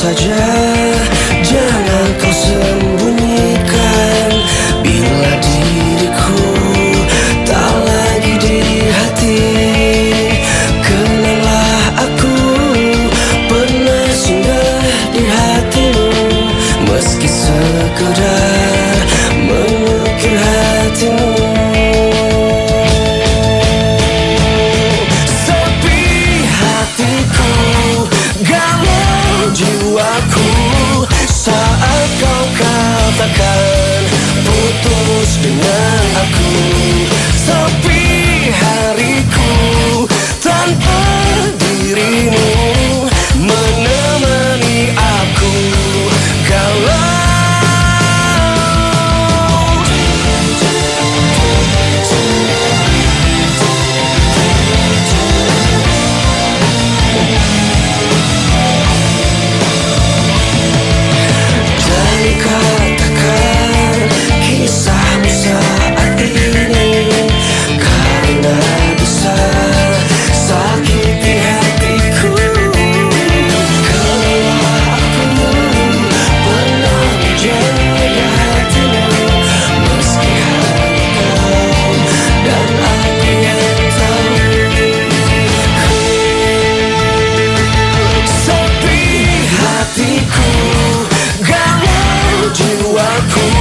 suggest aku cool